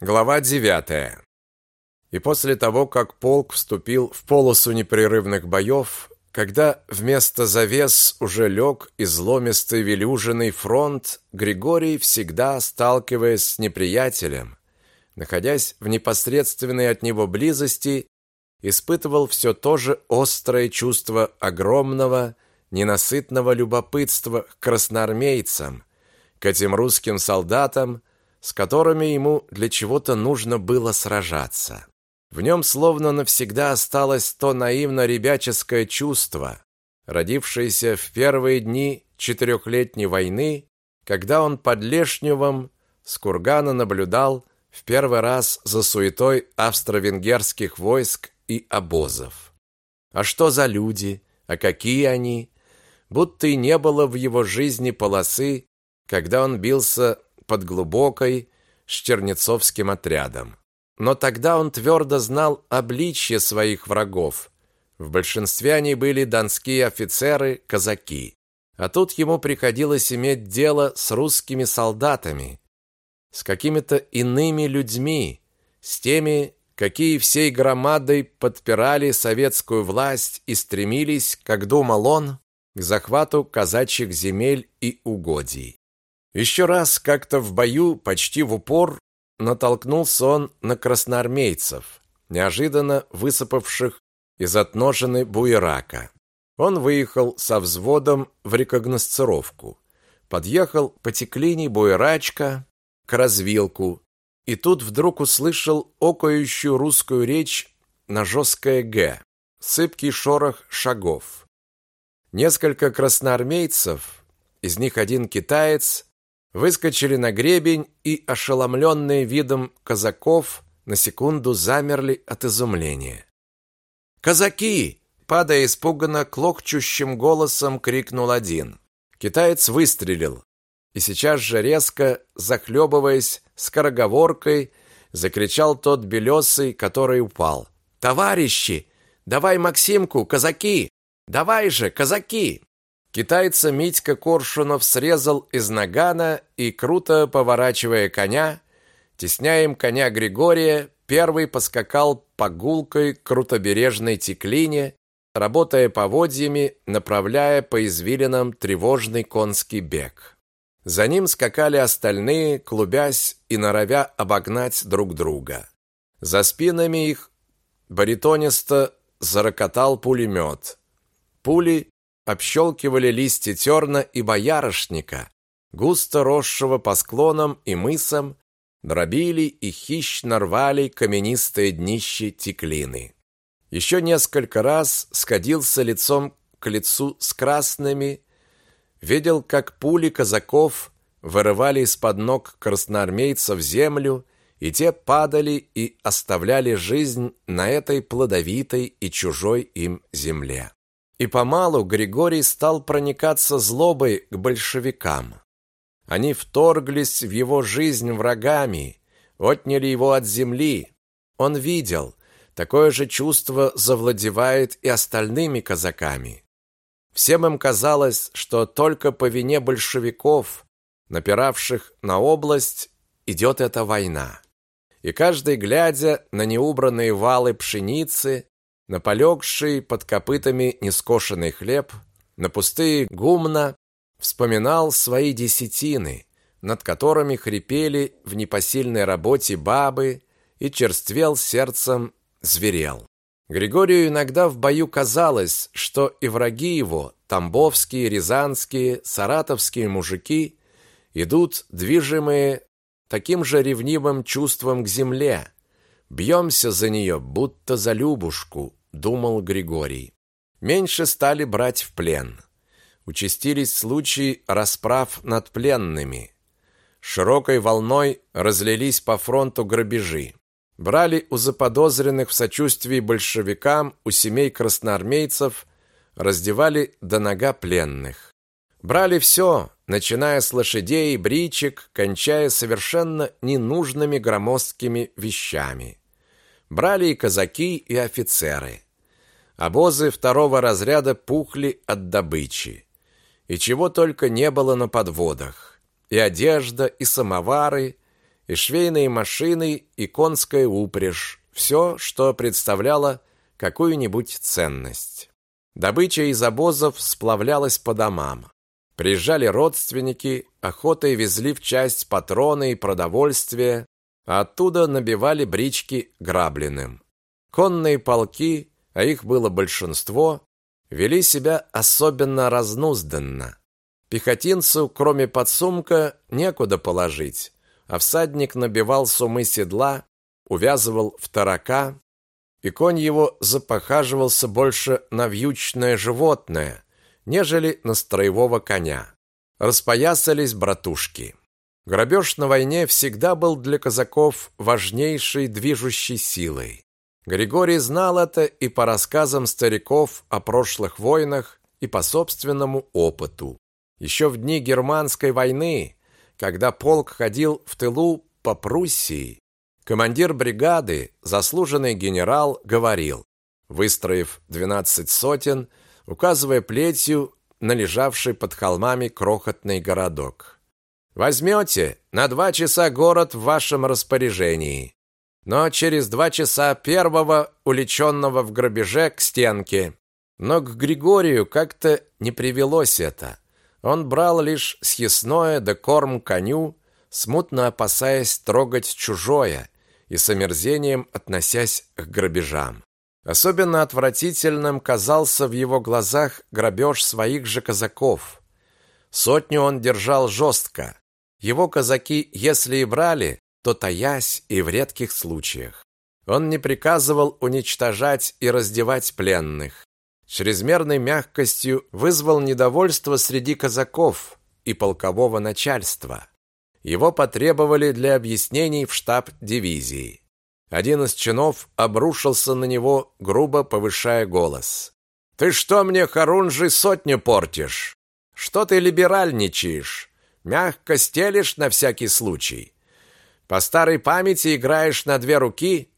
Глава 9. И после того, как полк вступил в полосу непрерывных боев, когда вместо завес уже лег изломистый велюжиный фронт, Григорий, всегда сталкиваясь с неприятелем, находясь в непосредственной от него близости, испытывал все то же острое чувство огромного, ненасытного любопытства к красноармейцам, к этим русским солдатам, с которыми ему для чего-то нужно было сражаться. В нем словно навсегда осталось то наивно-ребяческое чувство, родившееся в первые дни четырехлетней войны, когда он под Лешневым с кургана наблюдал в первый раз за суетой австро-венгерских войск и обозов. А что за люди, а какие они? Будто и не было в его жизни полосы, когда он бился под глубокой с Чернецовским отрядом. Но тогда он твердо знал обличье своих врагов. В большинстве они были донские офицеры, казаки. А тут ему приходилось иметь дело с русскими солдатами, с какими-то иными людьми, с теми, какие всей громадой подпирали советскую власть и стремились, как думал он, к захвату казачьих земель и угодий. Еще раз как-то в бою, почти в упор, натолкнулся он на красноармейцев, неожиданно высыпавших из отножины буерака. Он выехал со взводом в рекогносцировку, подъехал по теклине буерачка к развилку, и тут вдруг услышал окающую русскую речь на жесткое «Г», сыпкий шорох шагов. Несколько красноармейцев, из них один китаец, выскочили на гребень и, ошеломленные видом казаков, на секунду замерли от изумления. «Казаки!» – падая испуганно, клокчущим голосом крикнул один. Китаец выстрелил, и сейчас же резко, захлебываясь скороговоркой, закричал тот белесый, который упал. «Товарищи! Давай Максимку, казаки! Давай же, казаки!» Китайца Митька Коршунов срезал из нагана и, круто поворачивая коня, тесняя им коня Григория, первый поскакал по гулкой крутобережной теклине, работая поводьями, направляя по извилинам тревожный конский бег. За ним скакали остальные, клубясь и норовя обогнать друг друга. За спинами их баритонисто зарокотал пулемет. Пули общелкивали листья терна и боярышника, густо росшего по склонам и мысам, дробили и хищно рвали каменистые днище теклины. Еще несколько раз сходился лицом к лицу с красными, видел, как пули казаков вырывали из-под ног красноармейцев землю, и те падали и оставляли жизнь на этой плодовитой и чужой им земле. И помалу Григорий стал проникаться злобой к большевикам. Они вторглись в его жизнь врагами, отняли его от земли. Он видел, такое же чувство завладевает и остальными казаками. Всем им казалось, что только по вине большевиков, напиравших на область, идет эта война. И каждый, глядя на неубранные валы пшеницы, на полегший под копытами нескошенный хлеб, на пустые гумна, вспоминал свои десятины, над которыми хрипели в непосильной работе бабы и черствел сердцем, зверел. Григорию иногда в бою казалось, что и враги его, тамбовские, рязанские, саратовские мужики, идут движимые таким же ревнивым чувством к земле. Бьемся за нее, будто за Любушку, думал Григорий. Меньше стали брать в плен. Участились случаи расправ над пленными. Широкой волной разлились по фронту грабежи. Брали у заподозренных в сочувствии большевикам, у семей красноармейцев, раздевали до нога пленных. Брали все, начиная с лошадей, бричек, кончая совершенно ненужными громоздкими вещами. Брали и казаки, и офицеры. Обозы второго разряда пухли от добычи. И чего только не было на подводах. И одежда, и самовары, и швейные машины, и конская упряжь, все, что представляло какую-нибудь ценность. Добыча из обозов сплавлялась по домам. Приезжали родственники, охотой везли в часть патроны и продовольствие, а оттуда набивали брички грабленным. Конные полки, а их было большинство, вели себя особенно разнузданно. Пехотинцу, кроме подсумка, некуда положить, а всадник набивал сумы седла, увязывал в тарака, и конь его запохаживался больше на вьючное животное, нежели на строевого коня. Распоясались братушки. Грабеж на войне всегда был для казаков важнейшей движущей силой. Григорий знал это и по рассказам стариков о прошлых войнах, и по собственному опыту. Еще в дни германской войны, когда полк ходил в тылу по Пруссии, командир бригады, заслуженный генерал, говорил, выстроив 12 сотен, указывая плетью на лежавший под холмами крохотный городок. Возьмете, на два часа город в вашем распоряжении но через два часа первого, уличенного в грабеже, к стенке. Но к Григорию как-то не привелось это. Он брал лишь съестное да корм коню, смутно опасаясь трогать чужое и с омерзением относясь к грабежам. Особенно отвратительным казался в его глазах грабеж своих же казаков. Сотню он держал жестко. Его казаки, если и брали, то таясь и в редких случаях. Он не приказывал уничтожать и раздевать пленных. Чрезмерной мягкостью вызвал недовольство среди казаков и полкового начальства. Его потребовали для объяснений в штаб дивизии. Один из чинов обрушился на него, грубо повышая голос. «Ты что мне, Харунжи, сотню портишь? Что ты либеральничаешь? Мягко стелишь на всякий случай? По старой памяти играешь на две руки?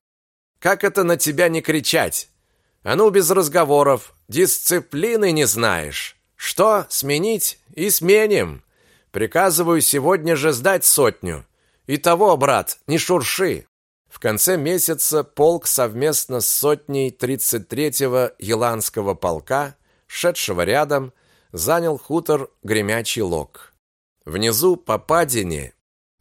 Как это на тебя не кричать? А ну без разговоров, дисциплины не знаешь. Что, сменить? И сменим. Приказываю сегодня же сдать сотню. И того, брат, не шурши. В конце месяца полк совместно с сотней 33-го Еланского полка, шедшего рядом, занял хутор Гремячий Лог. Внизу по падине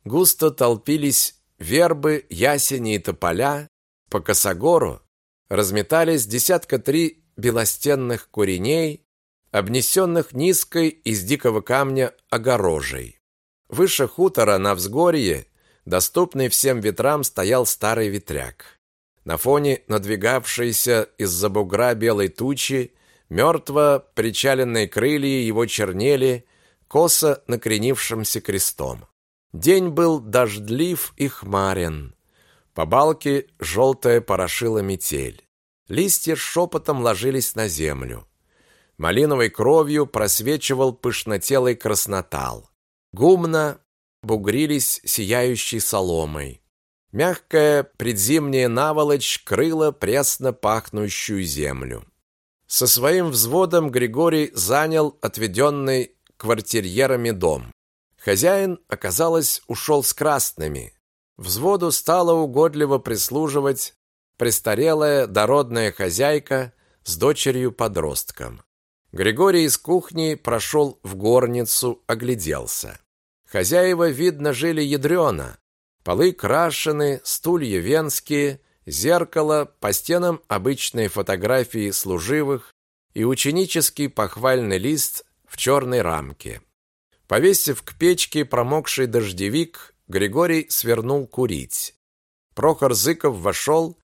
густо толпились вербы, ясени и тополя, по косогору разметались десятка три белостенных куреней, обнесенных низкой из дикого камня огорожей. Выше хутора на взгорье, доступный всем ветрам, стоял старый ветряк. На фоне надвигавшейся из-за бугра белой тучи мертво причаленные крылья его чернели косо накренившимся крестом. День был дождлив и хмарен. По балке желтая порошила метель. Листья шепотом ложились на землю. Малиновой кровью просвечивал пышнотелый краснотал. Гумно бугрились сияющей соломой. Мягкая предзимняя наволочь крыла пресно пахнущую землю. Со своим взводом Григорий занял отведенный квартирьерами дом. Хозяин, оказалось, ушел с красными. Взводу стала угодливо прислуживать престарелая дородная хозяйка с дочерью-подростком. Григорий из кухни прошел в горницу, огляделся. Хозяева, видно, жили ядрено. Полы крашены, стулья венские, зеркало, по стенам обычные фотографии служивых и ученический похвальный лист в черной рамке. Повесив к печке промокший дождевик, Григорий свернул курить. Прохор Зыков вошел,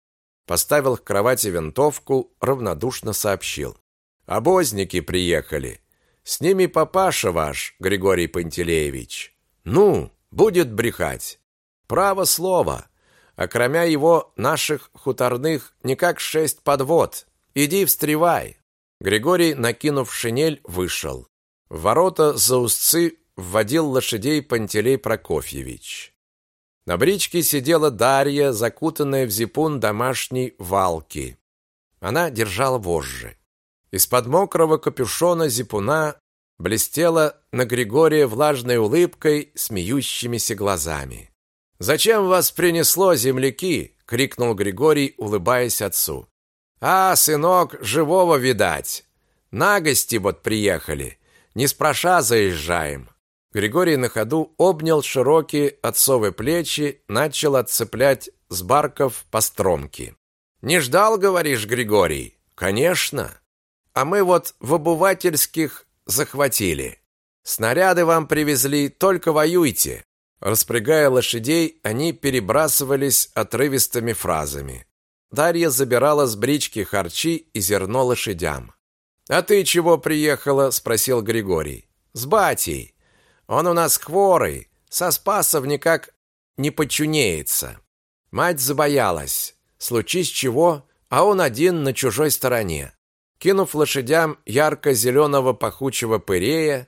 поставил к кровати винтовку, равнодушно сообщил. «Обозники приехали. С ними папаша ваш, Григорий Пантелеевич. Ну, будет брехать. Право слово. А кроме его наших хуторных никак шесть подвод. Иди встревай». Григорий, накинув шинель, вышел. В ворота за узцы вводил лошадей Пантелей Прокофьевич. На бричке сидела Дарья, закутанная в зипун домашней валки. Она держала вожжи. Из-под мокрого капюшона зипуна блестела на Григория влажной улыбкой, смеющимися глазами. Зачем вас принесло, земляки? крикнул Григорий, улыбаясь отцу. А, сынок, живого видать. На гости вот приехали. Не спроша заезжаем. Григорий на ходу обнял широкие отцовы плечи, начал отцеплять с барков постромки. Не ждал, говоришь, Григорий? Конечно. А мы вот в обувательских захватили. Снаряды вам привезли, только воюйте. Распрягая лошадей, они перебрасывались отрывистыми фразами. Дарья забирала с брички харчи и зерно лошадям. «А ты чего приехала?» – спросил Григорий. «С батей. Он у нас хворый, со Спасов никак не подчунеется. Мать забоялась. Случись чего, а он один на чужой стороне. Кинув лошадям ярко-зеленого пахучего пырея,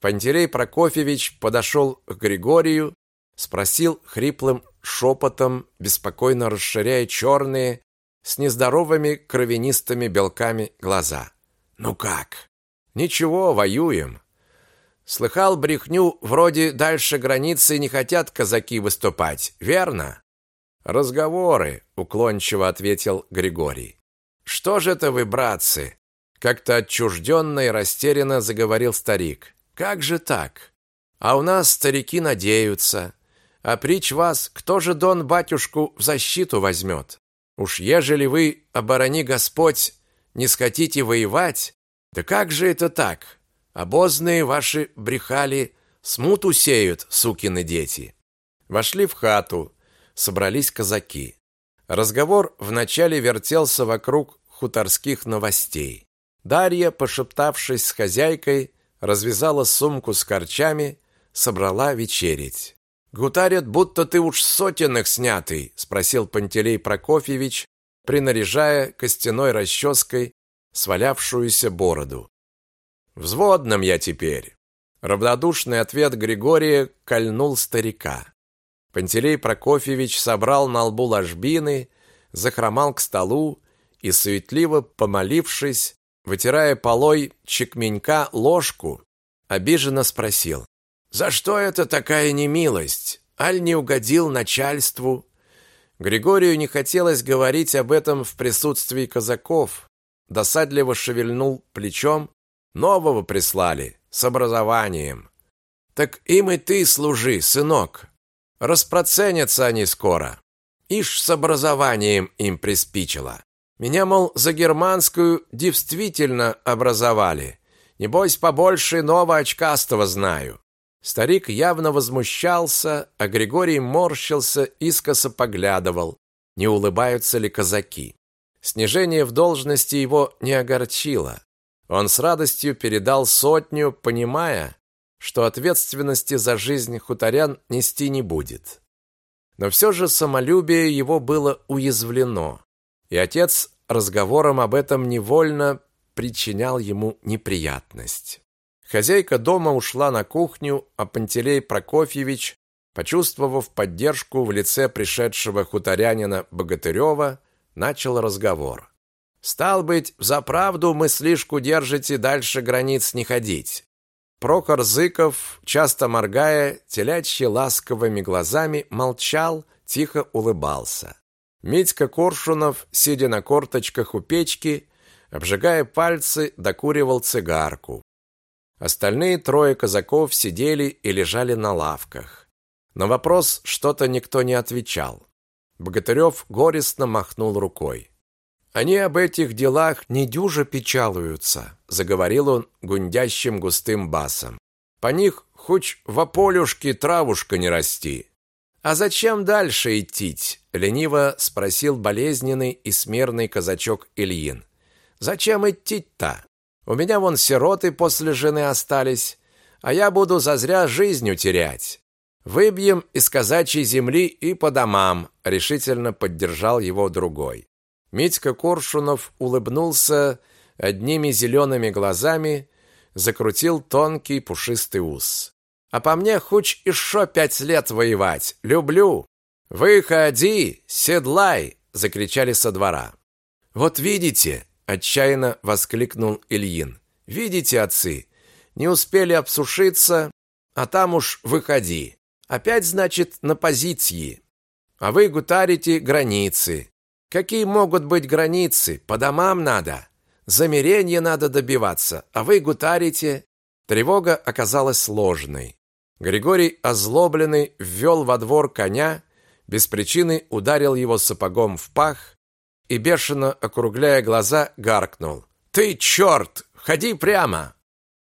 Пантелей Прокофьевич подошел к Григорию, спросил хриплым шепотом, беспокойно расширяя черные, с нездоровыми кровянистыми белками глаза. «Ну как?» «Ничего, воюем». Слыхал брехню, вроде дальше границы не хотят казаки выступать, верно? Разговоры, уклончиво ответил Григорий. Что же это вы, братцы? Как-то отчужденно и растерянно заговорил старик. Как же так? А у нас старики надеются. А прич вас, кто же Дон батюшку в защиту возьмет? Уж ежели вы, оборони Господь, не схотите воевать, да как же это так? Обозные ваши брехали, смуту сеют, сукины дети. Вошли в хату, собрались казаки. Разговор вначале вертелся вокруг хуторских новостей. Дарья, пошептавшись с хозяйкой, развязала сумку с корчами, собрала вечерить. «Гутарят, будто ты уж сотенных снятый», — спросил Пантелей Прокофьевич, принаряжая костяной расческой свалявшуюся бороду. «Взводным я теперь». Равнодушный ответ Григория кольнул старика. Пантелей Прокофьевич собрал на лбу ложбины, захромал к столу и, суетливо помолившись, вытирая полой чекменька ложку, обиженно спросил: "За что это такая немилость? Аль не угодил начальству?" Григорию не хотелось говорить об этом в присутствии казаков. Досадливо шевельнул плечом. Нового прислали с образованием. Так им и ты служи, сынок. Распроценятся они скоро. Ишь с образованием им приспичило. Меня, мол, за германскую действительно образовали. Небось, побольше нового очкастого знаю. Старик явно возмущался, а Григорий морщился, искоса поглядывал, не улыбаются ли казаки. Снижение в должности его не огорчило. Он с радостью передал сотню, понимая, что ответственности за жизнь хуторян нести не будет. Но все же самолюбие его было уязвлено и отец разговором об этом невольно причинял ему неприятность. Хозяйка дома ушла на кухню, а Пантелей Прокофьевич, почувствовав поддержку в лице пришедшего хуторянина Богатырева, начал разговор. «Стал быть, за правду мыслишку держите дальше границ не ходить». Прохор Зыков, часто моргая, телячьи ласковыми глазами, молчал, тихо улыбался. Митька Коршунов, сидя на корточках у печки, обжигая пальцы, докуривал цигарку. Остальные трое казаков сидели и лежали на лавках. На вопрос что-то никто не отвечал. Богатырев горестно махнул рукой. Они об этих делах не дюже печалуются, заговорил он гундящим густым басом. По них хоть в ополюшке травушка не расти. А зачем дальше идти? лениво спросил болезненный и смирный казачок Ильин. Зачем идти-то? У меня вон сироты после жены остались, а я буду зазря жизнью терять. Выбьем из казачьей земли и по домам, решительно поддержал его другой. Митька Коршунов улыбнулся одними зелеными глазами, закрутил тонкий пушистый ус. А по мне хоть еще пять лет воевать. Люблю. Выходи, седлай, закричали со двора. Вот видите, отчаянно воскликнул Ильин. Видите, отцы, не успели обсушиться, а там уж выходи. Опять, значит, на позиции. А вы гутарите границы. Какие могут быть границы? По домам надо. Замерение надо добиваться, а вы гутарите. Тревога оказалась сложной. Григорий, озлобленный, ввел во двор коня, без причины ударил его сапогом в пах и, бешено округляя глаза, гаркнул. «Ты черт! Ходи прямо!»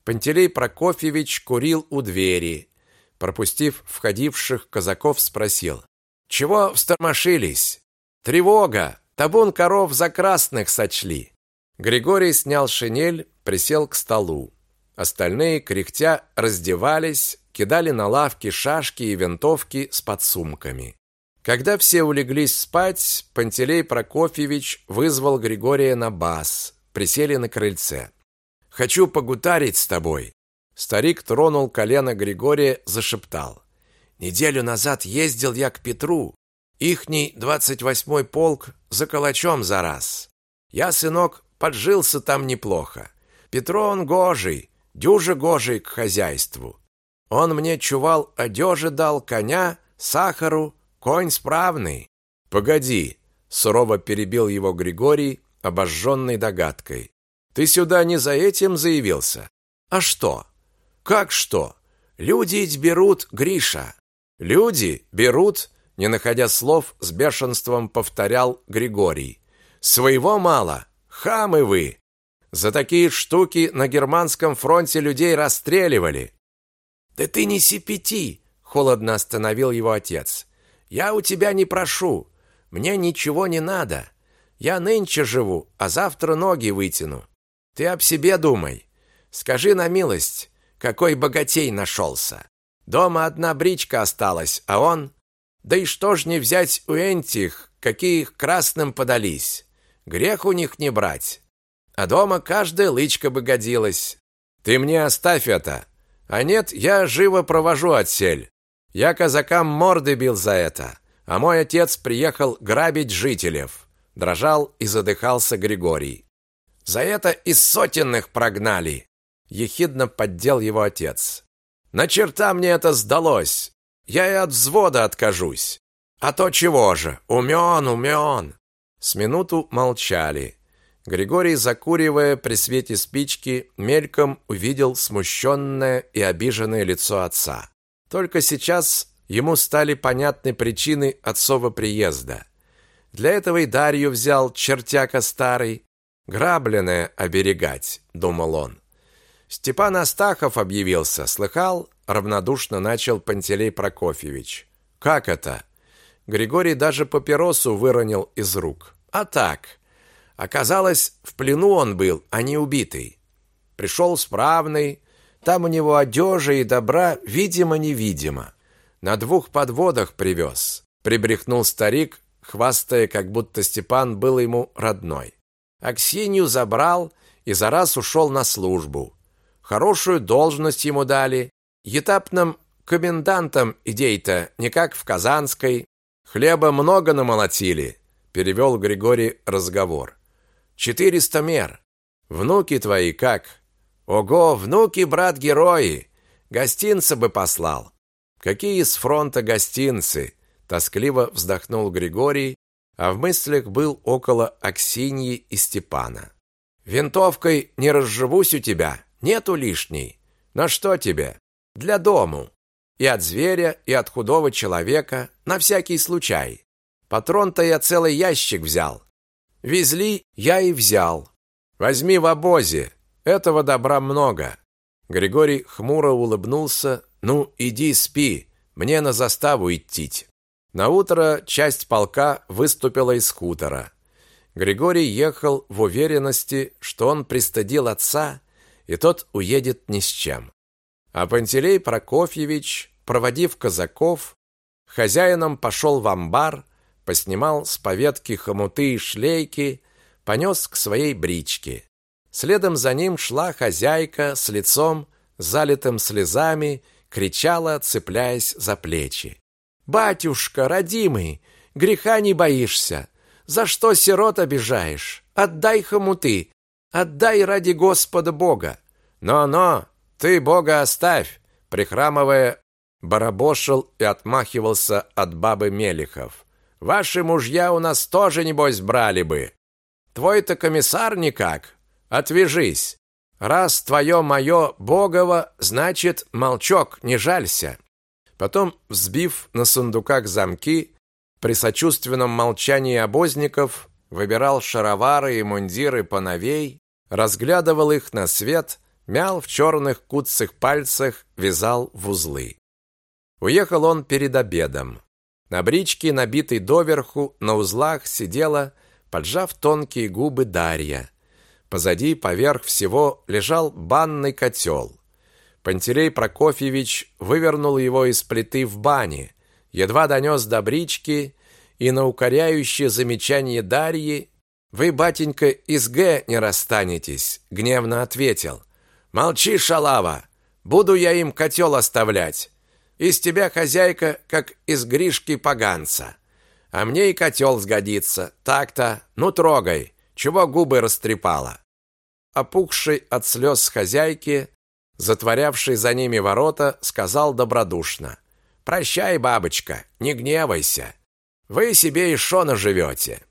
Пантелей Прокофьевич курил у двери. Пропустив входивших казаков, спросил. «Чего встормошились?» «Тревога! Табун коров за красных сочли!» Григорий снял шинель, присел к столу. Остальные, кряхтя, раздевались, кидали на лавки шашки и винтовки с подсумками. Когда все улеглись спать, Пантелей Прокофьевич вызвал Григория на бас. Присели на крыльце. «Хочу погутарить с тобой». Старик тронул колено Григория, зашептал. «Неделю назад ездил я к Петру. Ихний двадцать восьмой полк за калачом за раз. Я, сынок, поджился там неплохо. Петро он гожий, дюже гожий к хозяйству. Он мне чувал одежи дал, коня, сахару, Конь справный. Погоди, сурово перебил его Григорий, обожженный догадкой. Ты сюда не за этим заявился? А что? Как что? Люди берут, Гриша. Люди берут, не находя слов, с бешенством повторял Григорий. Своего мало, хамы вы. За такие штуки на германском фронте людей расстреливали. Да ты не сипяти, холодно остановил его отец. Я у тебя не прошу. Мне ничего не надо. Я нынче живу, а завтра ноги вытяну. Ты об себе думай. Скажи на милость, какой богатей нашелся. Дома одна бричка осталась, а он... Да и что ж не взять у этих, какие их красным подались? Грех у них не брать. А дома каждая лычка бы годилась. Ты мне оставь это. А нет, я живо провожу отсель. Я казакам морды бил за это, а мой отец приехал грабить жителей. Дрожал и задыхался Григорий. За это из сотенных прогнали. Ехидно поддел его отец. На черта мне это сдалось. Я и от взвода откажусь. А то чего же? Умен, умен. С минуту молчали. Григорий, закуривая при свете спички, мельком увидел смущенное и обиженное лицо отца. Только сейчас ему стали понятны причины отцова приезда. Для этого и Дарью взял чертяка старый, грабленное оберегать, думал он. Степан Астахов объявился, слыхал? равнодушно начал Пантелей Прокофьевич. Как это? Григорий даже папиросу выронил из рук. А так, оказалось, в плену он был, а не убитый. Пришел справный, там у него одежи и добра видимо-невидимо. На двух подводах привез. Прибрехнул старик, хвастая, как будто Степан был ему родной. Аксинью забрал и за раз ушел на службу. Хорошую должность ему дали. Етапным комендантом идей-то не как в Казанской. Хлеба много намолотили, перевел Григорий разговор. Четыреста мер. Внуки твои как? Ого, внуки, брат, герои! Гостинцы бы послал. Какие с фронта гостинцы? Тоскливо вздохнул Григорий, а в мыслях был около Аксиньи и Степана. Винтовкой не разживусь у тебя, нету лишней. На что тебе? Для дому. И от зверя, и от худого человека, на всякий случай. Патрон-то я целый ящик взял. Везли, я и взял. Возьми в обозе, этого добра много. Григорий хмуро улыбнулся. Ну, иди спи, мне на заставу идти. На утро часть полка выступила из хутора. Григорий ехал в уверенности, что он пристыдил отца, и тот уедет ни с чем. А Пантелей Прокофьевич, проводив казаков, хозяином пошел в амбар, поснимал с поветки хомуты и шлейки, понес к своей бричке. Следом за ним шла хозяйка с лицом, залитым слезами, кричала, цепляясь за плечи. «Батюшка, родимый, греха не боишься. За что сирот обижаешь? Отдай хомуты, отдай ради Господа Бога. Но-но, ты Бога оставь!» Прихрамывая, барабошил и отмахивался от бабы Мелихов. Ваши мужья у нас тоже, небось, брали бы. Твой-то комиссар никак. Отвяжись. Раз твое мое богово, значит, молчок, не жалься. Потом, взбив на сундуках замки, при сочувственном молчании обозников выбирал шаровары и мундиры поновей, разглядывал их на свет, мял в черных куцых пальцах, вязал в узлы. Уехал он перед обедом. На бричке, набитой доверху, на узлах сидела, поджав тонкие губы Дарья. Позади, поверх всего, лежал банный котел. Пантелей Прокофьевич вывернул его из плиты в бане, едва донес до брички и на укоряющее замечание Дарьи «Вы, батенька, из Г не расстанетесь», гневно ответил. «Молчи, шалава, буду я им котел оставлять. Из тебя, хозяйка, как из Гришки поганца. А мне и котел сгодится. Так-то, ну трогай, чего губы растрепала». Опухший от слез хозяйки затворявший за ними ворота, сказал добродушно: "Прощай, бабочка, не гневайся. Вы себе и шо наживете.